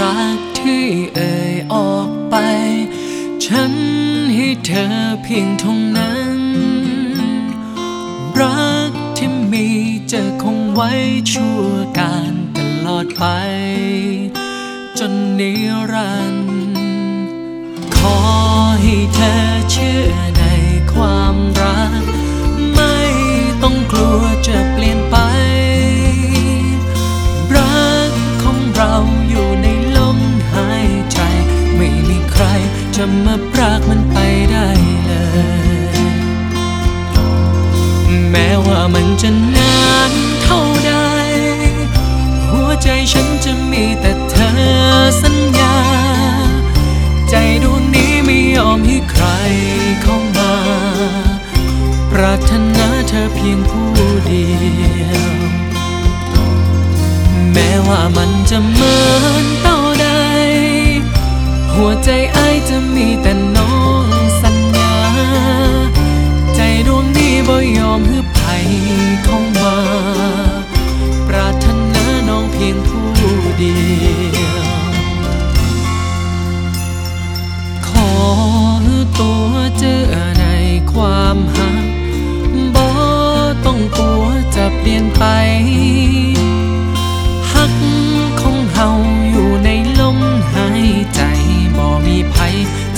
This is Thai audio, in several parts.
รักที่เอ่ยออกไป ฉันให้เธอเพียงเท่านั้น รักที่มีจะคงไว้ชั่วการตลอดไป จนนิรันดร์ขอให้เธอเชื่อ ม้ว่ามันจะนานเท่าใด หัวใจฉันจะมีแต่เธอสัญญา ใจดวงนี้ไม่ยอมให้ใครเข้ามา ปรารถนาเธอเพียงผู้เดียว แม้ว่ามันจะเหมือนเต่าใด หัวใจไอจะมีแต่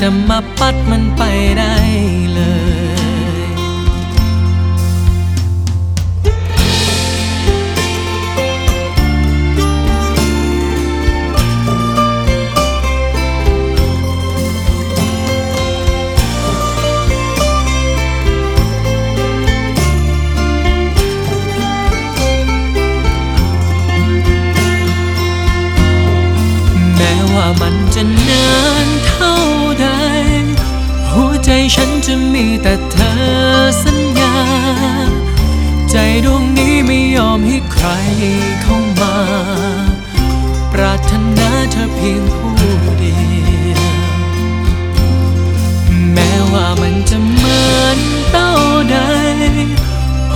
จะมาปัดมันไปได้เลยแม้ว่ามันจะนานเท่า ฉันจะมีแต่เธอสัญญา ใจดวงนี้ไม่ยอมให้ใครเข้ามา ปรารถนาเธอเพียงผู้เดียวแม้ว่ามันจะเหมือนเต้าใด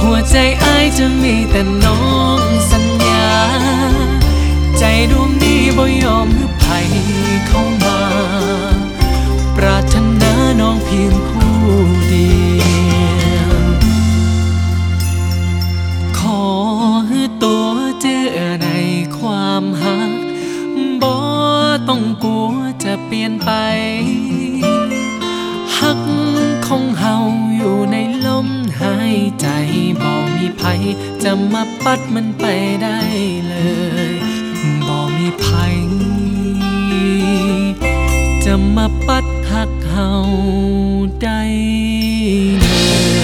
หัวใจไอายจะมีแต่น้อง เปลี่ยนไปฮักของเฮาอยู่ในลมหายใจบ่มีไผจะมาปัดมันไปได้เลยบ่มีไผจะมาปัดหักเฮาได้เลย